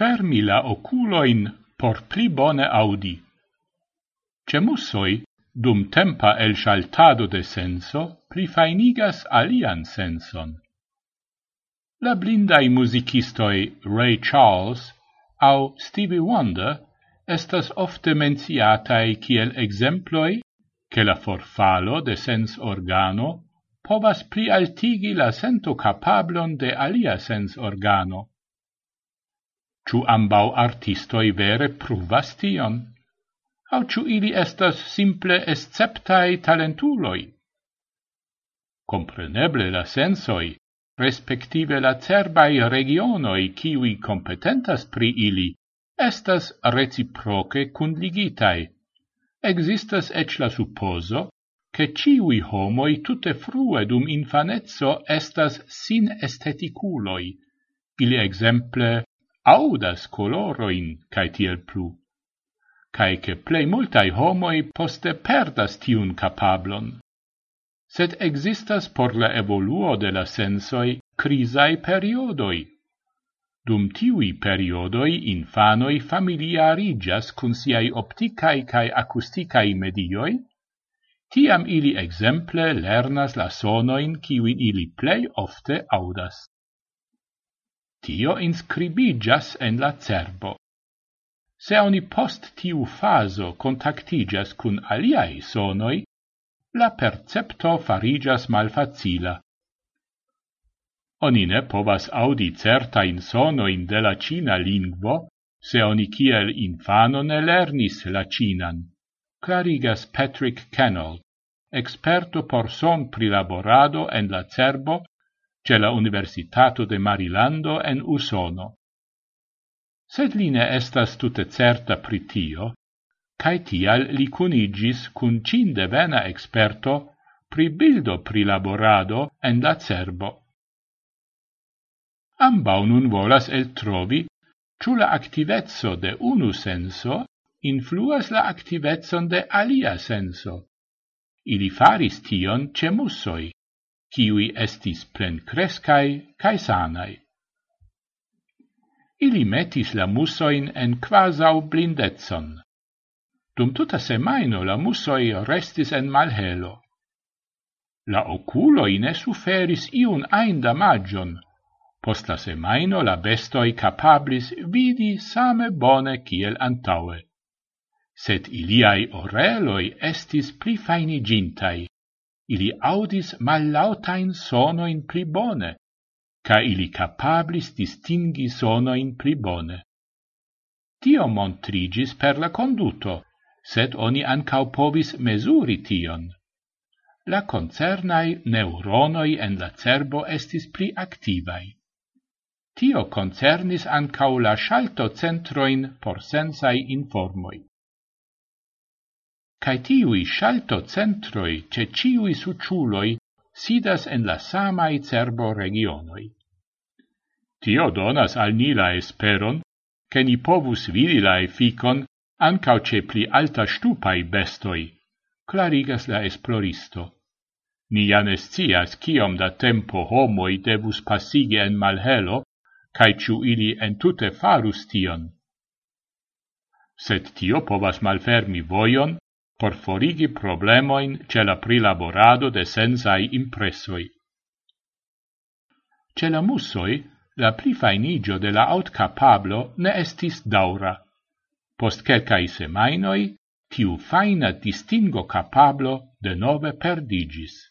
fermi la oculoin por pli bone audi. Cemussoi, dum tempa el shaltado de senso, plifainigas alian senson. La blindai musicistoi Ray Charles au Stevie Wonder estas ofte menciatai kiel exemploi che la forfalo de sens organo povas plialtigi la sento capablon de alia sens organo Ĉu ambau artistoi vere pruvas tion? Au ĉu ili estas simple esceptai talentuloi? Compreneble la sensoi, respektive la cerbai regionoi kiwi competentas pri ili, estas reciproce cunligitai. Existas ec la supposo che ciui homoi tutte frue dum infanezzo estas sin esteticuloi, ili exemple audas coloroin, cae tiel plu, cae che plei multai homoi poste perdas tiun capablon. Sed existas por la evoluo de la sensoi crisai periodoi. Dum tiui periodoi infanoi familiarigas cun siai opticae cae acusticae medioi, tiam ili exemple lernas la sonoin ciuin ili plei ofte audas tio inscribigas en la cerbo. Se oni post tiu faso contactigas cun aliai sonoi, la percepto farigas malfacila. Oni ne povas audi certa in sono in de la cina lingvo, se oni kiel infano ne lernis la cinan, clarigas Patrick Cannell, experto por son prilaborado en la cerbo ce la Universitato de Marilando en Usono. Sed li ne estas tute certa pri tio, cae tial li cunigis cun cinde vena experto pri bildo prilaborado en la cerbo. Ambau nun volas el trovi ciù la activezzo de unu senso influas la activezzon de alia senso. Ili faris tion ce mussoi kiui estis plencrescai cae sanai. Ili metis la musoin en quasau blindetson. Dum tuta semaino la musoi restis en malhelo. La oculoi ne suferis iun ain damagion, post la semaino la bestoi capablis vidi same bone kiel antaue. Sed iliai oreloi estis pli fainigintai, ili audis mallautain sono in pli bone, ca ili capablis distingi sonoin pli bone. Tio montrigis per la conduto, sed oni ancau povis mesuri tion. La concernai neuronoi en la cerbo estis pli activai. Tio concernis ancau la shalto centroin por sensai informoi cae tiui shalto centroi ce ciui suciuloi sidas en la samai cerbo regionoi. Tio donas al ni la esperon, che ni povus vidi la efficon ancao ce pli alta stupai bestoi, clarigas la esploristo. Ni janes cias ciom da tempo homoi devus passigi en malhelo, cae ciu ili entute farus tion. Sed tio povas malfermi voion, por forigi problemoin ce la prilaborado de sensai impressoi. Ce la mussoi, la plifainigio de la capablo ne estis daura. Post quelcae semainoi, tiu faina distingo capablo de nove perdigis.